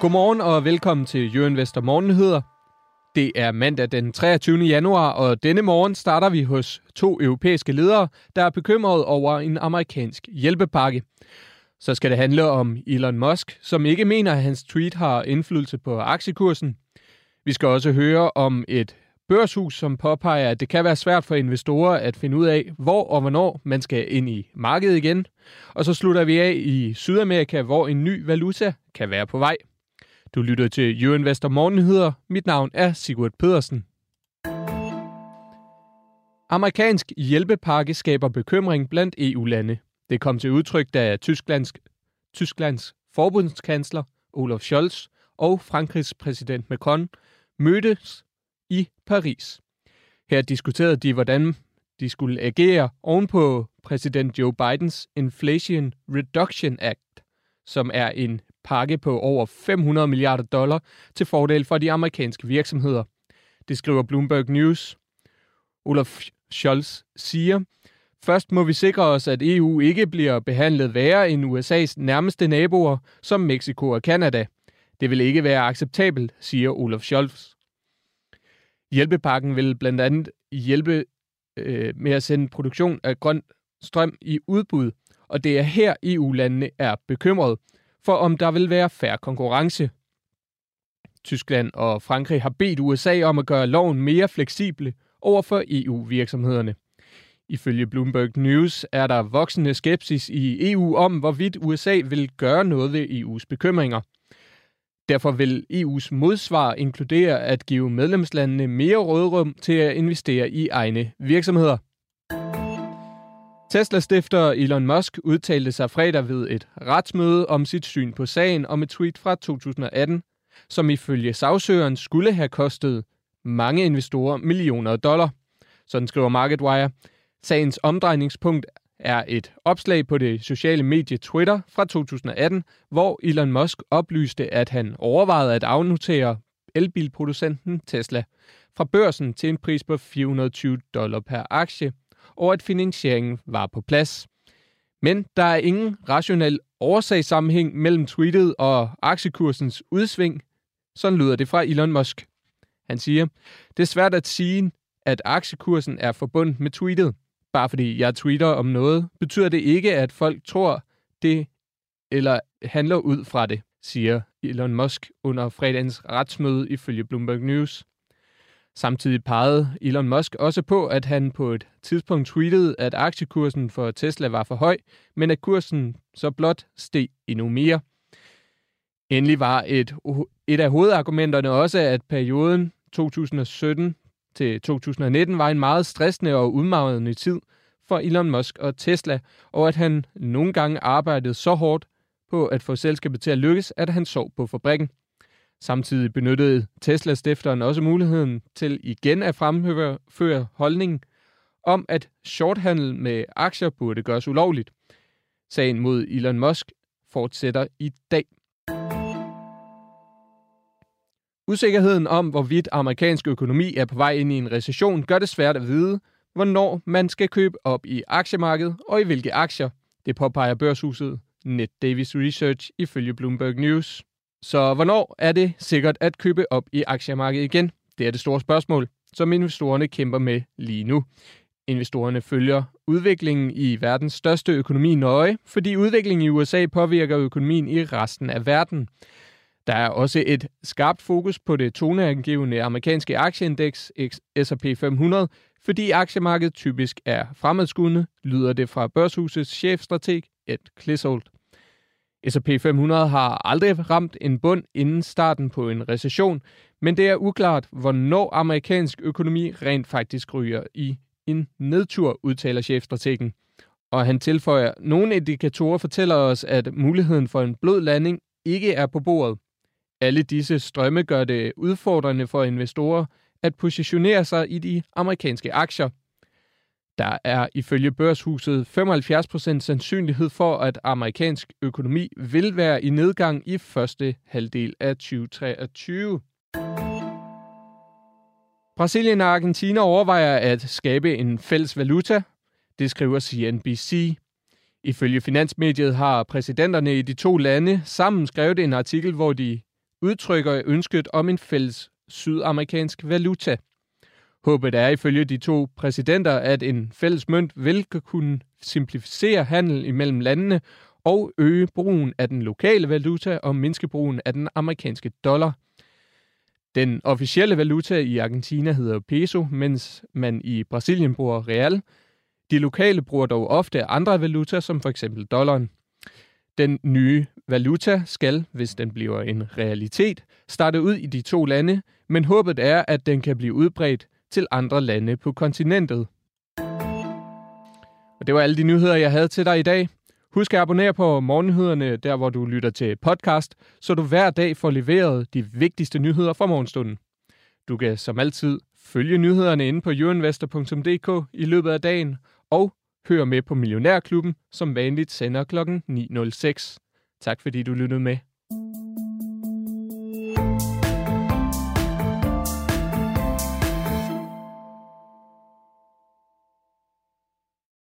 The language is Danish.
Godmorgen og velkommen til Jørgen Vester Morgennyheder. Det er mandag den 23. januar, og denne morgen starter vi hos to europæiske ledere, der er bekymrede over en amerikansk hjælpepakke. Så skal det handle om Elon Musk, som ikke mener, at hans tweet har indflydelse på aktiekursen. Vi skal også høre om et børshus, som påpeger, at det kan være svært for investorer at finde ud af, hvor og hvornår man skal ind i markedet igen. Og så slutter vi af i Sydamerika, hvor en ny valuta kan være på vej. Du lytter til Jørgen Vester Morgennyheder. Mit navn er Sigurd Pedersen. Amerikansk hjælpepakke skaber bekymring blandt EU-lande. Det kom til udtryk, da Tysklands, Tysklands forbundskansler Olaf Scholz og Frankrigs præsident Macron mødtes i Paris. Her diskuterede de, hvordan de skulle agere ovenpå præsident Joe Bidens Inflation Reduction Act, som er en pakke på over 500 milliarder dollar til fordel for de amerikanske virksomheder. Det skriver Bloomberg News. Olaf Scholz siger, Først må vi sikre os, at EU ikke bliver behandlet værre end USA's nærmeste naboer, som Mexico og Kanada. Det vil ikke være acceptabelt, siger Olaf Scholz. Hjælpepakken vil blandt andet hjælpe øh, med at sende produktion af grøn strøm i udbud, og det er her EU-landene er bekymret, for om der vil være færre konkurrence. Tyskland og Frankrig har bedt USA om at gøre loven mere fleksible over for EU-virksomhederne. Ifølge Bloomberg News er der voksende skepsis i EU om, hvorvidt USA vil gøre noget ved EU's bekymringer. Derfor vil EU's modsvar inkludere at give medlemslandene mere rådrum til at investere i egne virksomheder. Tesla-stifter Elon Musk udtalte sig fredag ved et retsmøde om sit syn på sagen om et tweet fra 2018, som ifølge sagsøgeren skulle have kostet mange investorer millioner af dollar. Sådan skriver MarketWire. Sagens omdrejningspunkt er et opslag på det sociale medie Twitter fra 2018, hvor Elon Musk oplyste, at han overvejede at afnotere elbilproducenten Tesla fra børsen til en pris på 420 dollar per aktie, og at finansieringen var på plads. Men der er ingen rationel årsagssammenhæng mellem tweetet og aktiekursens udsving. Sådan lyder det fra Elon Musk. Han siger, det er svært at sige, at aktiekursen er forbundet med tweetet. Bare fordi jeg tweeter om noget, betyder det ikke, at folk tror det eller handler ud fra det, siger Elon Musk under fredagens retsmøde ifølge Bloomberg News. Samtidig pegede Elon Musk også på, at han på et tidspunkt tweetede, at aktiekursen for Tesla var for høj, men at kursen så blot steg endnu mere. Endelig var et, et af hovedargumenterne også, at perioden 2017 til 2019 var en meget stressende og udmagrende tid for Elon Musk og Tesla, og at han nogle gange arbejdede så hårdt på at få selskabet til at lykkes, at han sov på fabrikken. Samtidig benyttede Tesla-stifteren også muligheden til igen at fremføre holdningen om, at shorthandel med aktier burde gøres ulovligt. Sagen mod Elon Musk fortsætter i dag. Usikkerheden om, hvorvidt amerikansk økonomi er på vej ind i en recession, gør det svært at vide, hvornår man skal købe op i aktiemarkedet og i hvilke aktier. Det påpeger børshuset Net Davis Research ifølge Bloomberg News. Så hvornår er det sikkert at købe op i aktiemarkedet igen? Det er det store spørgsmål, som investorerne kæmper med lige nu. Investorerne følger udviklingen i verdens største økonomi nøje, fordi udviklingen i USA påvirker økonomien i resten af verden. Der er også et skarpt fokus på det toneangivende amerikanske aktieindeks S&P 500, fordi aktiemarkedet typisk er fremadskuende, lyder det fra børshusets chefstrateg Ed Clissold. S&P 500 har aldrig ramt en bund inden starten på en recession, men det er uklart, hvornår amerikansk økonomi rent faktisk ryger i en nedtur, udtaler chefstrategen. Og han tilføjer, nogle indikatorer fortæller os, at muligheden for en blød landing ikke er på bordet. Alle disse strømme gør det udfordrende for investorer at positionere sig i de amerikanske aktier. Der er ifølge børshuset 75% sandsynlighed for, at amerikansk økonomi vil være i nedgang i første halvdel af 2023. Brasilien og Argentina overvejer at skabe en fælles valuta. Det skriver CNBC. Ifølge finansmediet har præsidenterne i de to lande sammen skrevet en artikel, hvor de udtrykker ønsket om en fælles sydamerikansk valuta. Håbet er ifølge de to præsidenter, at en fælles mønt vil kunne simplificere handel imellem landene og øge brugen af den lokale valuta og mindske brugen af den amerikanske dollar. Den officielle valuta i Argentina hedder peso, mens man i Brasilien bruger real. De lokale bruger dog ofte andre valutaer, som for eksempel dollaren. Den nye valuta skal, hvis den bliver en realitet, starte ud i de to lande, men håbet er, at den kan blive udbredt til andre lande på kontinentet. Og det var alle de nyheder, jeg havde til dig i dag. Husk at abonnere på Morgennyhederne, der hvor du lytter til podcast, så du hver dag får leveret de vigtigste nyheder fra morgenstunden. Du kan som altid følge nyhederne inde på youinvestor.dk i løbet af dagen, og høre med på Millionærklubben, som vanligt sender kl. 9.06. Tak fordi du lyttede med.